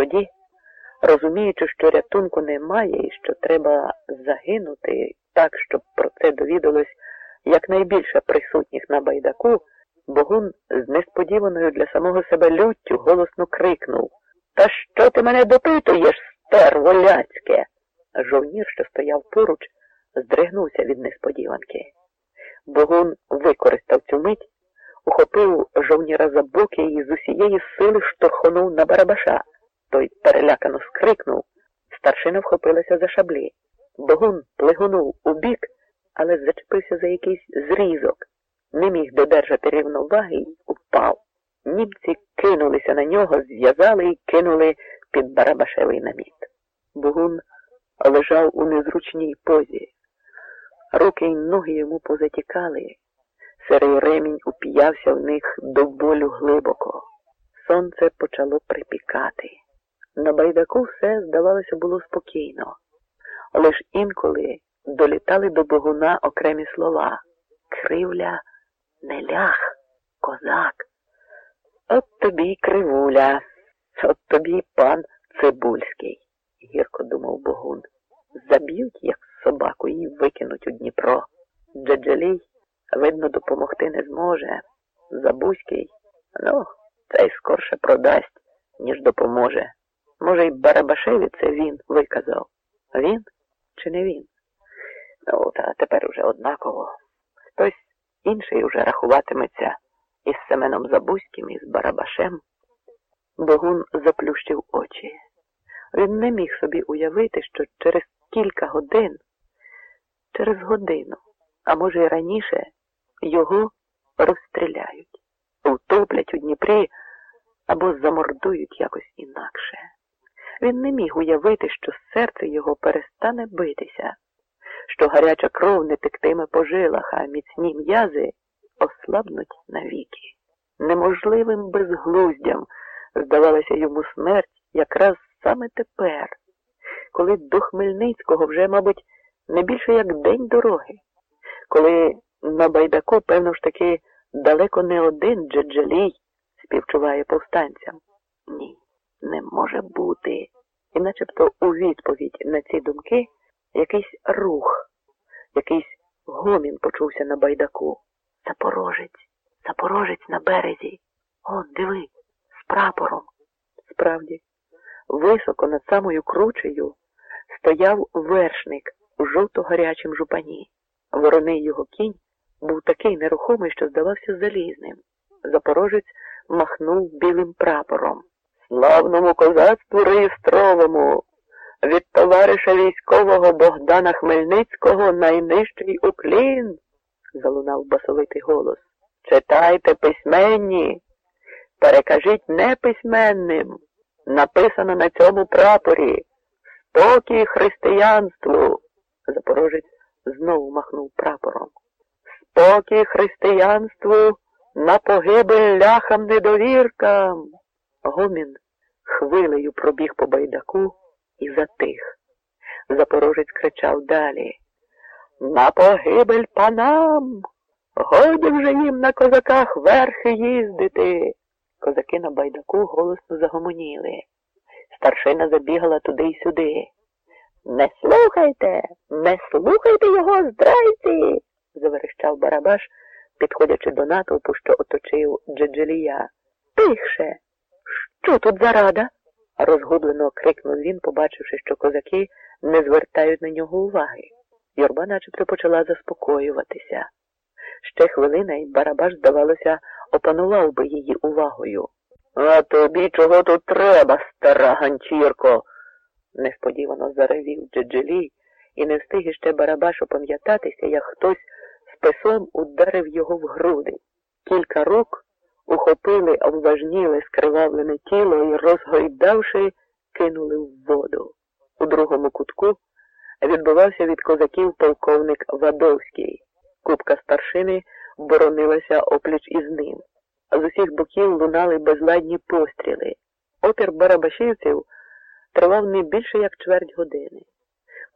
Тоді, розуміючи, що рятунку немає і що треба загинути так, щоб про це довідалось якнайбільше присутніх на байдаку, Богун з несподіваною для самого себе люттю голосно крикнув Та що ти мене допитуєш, стерво ляцьке? Жовнір, що стояв поруч, здригнувся від несподіванки. Богун використав цю мить, ухопив жовніра за боки і з усієї сили штурхонув на барабаша. Той перелякано скрикнув, старшина вхопилася за шаблі. Богун плигонув у бік, але зачепився за якийсь зрізок, не міг додержати рівноваги й упав. Німці кинулися на нього, зв'язали і кинули під барабашевий наміт. Богун лежав у незручній позі. Руки й ноги йому позатікали. Серий ремінь уп'явся в них до болю глибоко. Сонце почало припікати. На байдаку все, здавалося, було спокійно. Лиш інколи долітали до богуна окремі слова Кривля, не лях, козак. От тобі й кривуля, от тобі пан Цибульський, гірко думав богун. Заб'ють, як собаку, і викинуть у Дніпро. Джаджалій, видно, допомогти не зможе. Забузький, ну, цей скорше продасть, ніж допоможе. Може, й Барабашеві це він виказав. Він чи не він? Ну, та тепер уже однаково. Хтось інший уже рахуватиметься із Семеном Забузьким, і з Барабашем. Богун заплющив очі. Він не міг собі уявити, що через кілька годин, через годину, а може й раніше, його розстріляють, втоплять у Дніпрі або замордують якось інакше. Він не міг уявити, що серце його перестане битися, що гаряча кров не тектиме по жилах, а міцні м'язи ослабнуть навіки. Неможливим безглуздям здавалася йому смерть якраз саме тепер, коли до Хмельницького вже, мабуть, не більше як день дороги, коли на Байдако, певно ж таки, далеко не один Джаджалій співчуває повстанцям. Ні, не може бути. І начебто у відповідь на ці думки якийсь рух, якийсь гомін почувся на байдаку. Запорожець, запорожець на березі. Он, диви, з прапором. Справді, високо над самою кручею стояв вершник у жовто-гарячім жупані. Вороний його кінь був такий нерухомий, що здавався залізним. Запорожець махнув білим прапором. Славному козацтву реєстровому від товариша військового Богдана Хмельницького найнижчий уклін, залунав басовитий голос. Читайте письменні, перекажіть неписьменним. Написано на цьому прапорі Спокій християнству. Запорожець знову махнув прапором. Спокій християнству на погибель ляхам недовіркам. Гомін хвилею пробіг по байдаку і затих. Запорожець кричав далі. На погибель панам. Годі вже їм на козаках верхи їздити. Козаки на байдаку голосно загомоніли. Старшина забігала туди й сюди. Не слухайте, не слухайте його, здрайці, заверещав Барабаш, підходячи до натовпу, що оточив Джеджелія. Тихше. Що тут за рада? розгублено крикнув він, побачивши, що козаки не звертають на нього уваги. Юрба начебто почала заспокоюватися. Ще хвилина, і Барабаш, здавалося, опанував би її увагою. А тобі чого тут треба, стара ганчірко? несподівано заревів Джеджелій, і не встиг іще Барабаш опам'ятатися, як хтось списом ударив його в груди. Кілька рук ухопили обважніле скривавлене тіло і, розгойдавши, кинули в воду. У другому кутку відбувався від козаків полковник Вадовський. Купка старшини боронилася опліч із ним. З усіх боків лунали безладні постріли. Опір барабашівців тривав не більше як чверть години.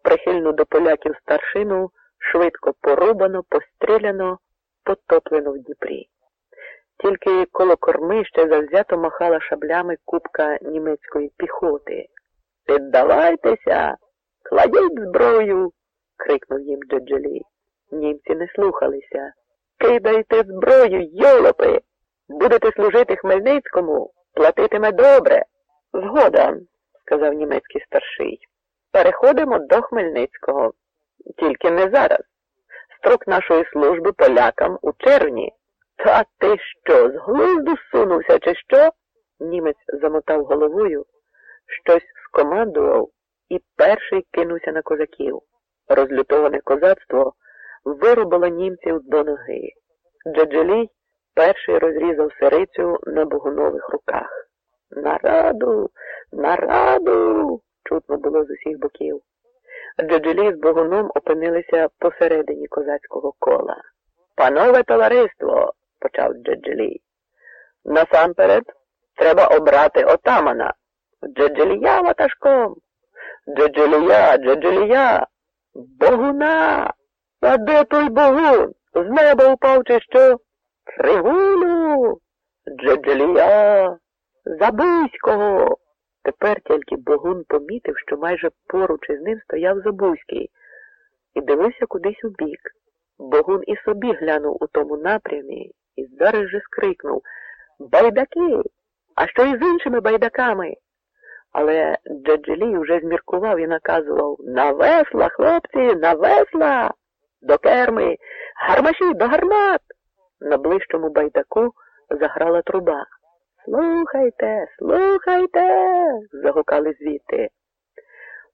Прихильну до поляків старшину швидко порубано, постріляно, потоплено в Дніпрі. Тільки коло корми ще завзято махала шаблями купка німецької піхоти. Піддавайтеся, кладіть зброю, крикнув їм Джеджелі. Німці не слухалися. Кидайте зброю, йолопи! Будете служити Хмельницькому, платитиме добре. Згода, сказав німецький старший. Переходимо до Хмельницького. Тільки не зараз. Строк нашої служби полякам у червні. Та ти що, з глузду сунувся, чи що? Німець замотав головою, щось скомандував і перший кинувся на козаків. Розлютоване козацтво виробило німців до ноги. Джаджелій перший розрізав сирицю на богунових руках. Нараду, нараду. чутно було з усіх боків. Джаджелій з богуном опинилися посередині козацького кола. Панове товариство, почав Джаджелій, насамперед треба обрати отамана. Джаджелія ватажком. Джаджелія, Джаджелія, богуна. А де той богун? З неба упав, чи що? Фривулю, Джаджелія, Забузького. Тепер тільки Богун помітив, що майже поруч із ним стояв Забузький і дивився кудись у бік. Богун і собі глянув у тому напрямі і зараз же скрикнув Байдаки! А що із іншими байдаками? Але Джаджелій вже зміркував і наказував На весла, хлопці, на весла! До керми, гармаші до гармат! На ближчому байдаку заграла труба. Слухайте, слухайте, загукали звідти.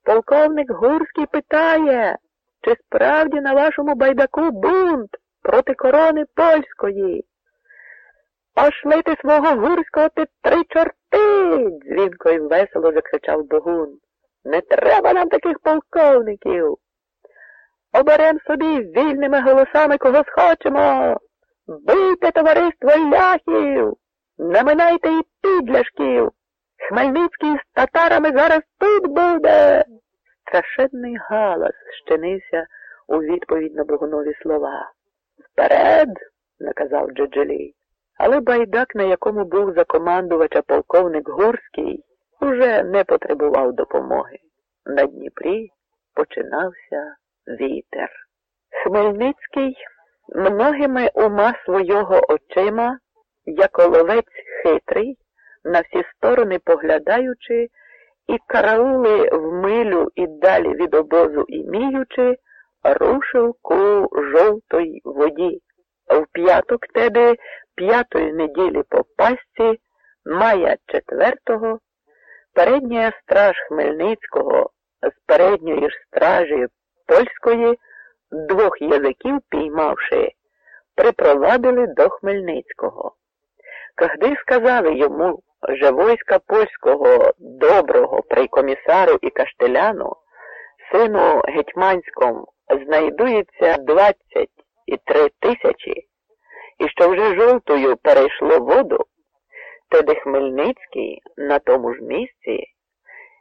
Полковник Гурський питає, чи справді на вашому байдаку бунт проти корони польської? Пошлити свого гурського під три чорти, дзвінко і весело закричав Богун. Не треба нам таких полковників. Оберем собі вільними голосами кого схочемо. Бийте товариство ляхів, не минайте і підляшків. Хмельницький з татарами зараз тут буде. Страшенний галас щинився у відповідь на Богунові слова. Вперед, наказав Джаджелій. Але байдак, на якому був за командувача полковник Горський, уже не потребував допомоги. На Дніпрі починався вітер. Хмельницький многими ума свого очима, як оловець хитрий, на всі сторони поглядаючи, і караули в милю і далі від обозу іміючи, рушив ку жовтої воді. В п'яток тебе п'ятої неділі по пасці, мая четвертого, передня страж Хмельницького з передньої ж стражі польської, двох язиків піймавши, припровадили до Хмельницького. Когда сказали йому, що войска польського доброго прикомісару і каштеляну, сину гетьманському, знайдується двадцять і три тисячі, і що вже жовтою перейшло воду, тоді Хмельницький на тому ж місці,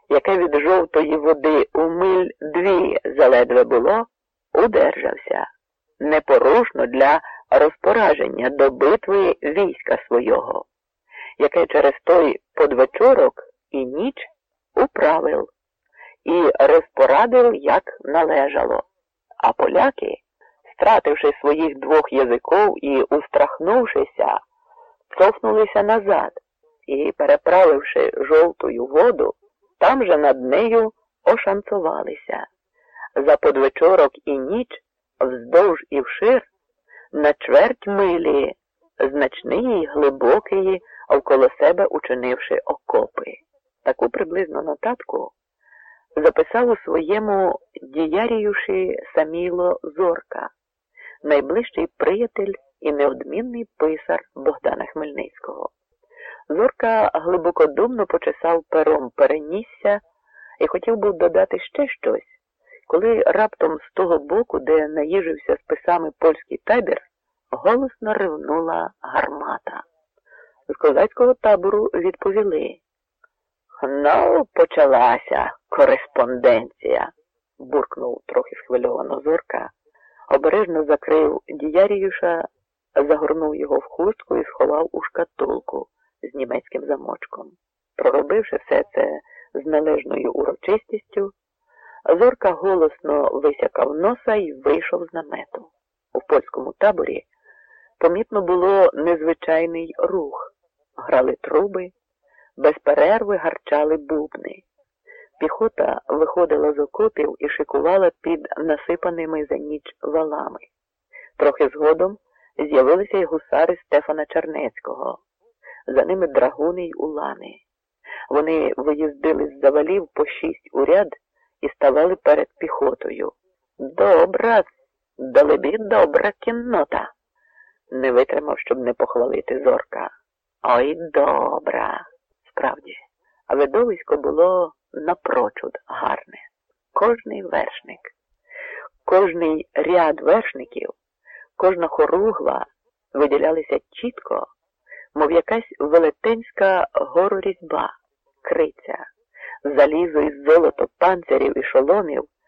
яке від жовтої води у миль дві заледве було, удержався. Непорушно для розпораження до битви війська свого, яке через той подвечорок і ніч управив і розпорадив, як належало, а поляки стративши своїх двох язиков і устрахнувшися, цофнулися назад і, переправивши жовтую воду, там же над нею ошанцувалися. За подвечорок і ніч вздовж і вшир на чверть милі, значний і глибокий, навколо себе учинивши окопи. Таку приблизно нотатку записав у своєму діяріюші Саміло Зорка найближчий приятель і неодмінний писар Богдана Хмельницького. Зорка глибокодумно почесав пером перенісся і хотів був додати ще щось, коли раптом з того боку, де наїжився з писами польський табір, голосно ревнула гармата. З козацького табору відповіли. Ну, почалася кореспонденція, буркнув трохи схвильовано зорка обережно закрив діяріюша загорнув його в хустку і сховав у шкатулку з німецьким замочком. Проробивши все це з належною урочистістю, Зорка голосно висякав носа і вийшов з намету. У польському таборі помітно було незвичайний рух. Грали труби, без перерви гарчали бубни. Піхота виходила з окопів і шикувала під насипаними за ніч валами. Трохи згодом з'явилися й гусари Стефана Чернецького, за ними драгуни й улани. Вони виїздили з завалів по шість у ряд і ставали перед піхотою. Добра, далебі добра кіннота. Не витримав, щоб не похвалити зорка. Ой, добра. Справді, а видовисько було напрочуд гарне. Кожний вершник, кожний ряд вершників, кожна хоругва виділялися чітко, мов якась велетенська горорізьба, криця, залізо із золото панцирів і шоломів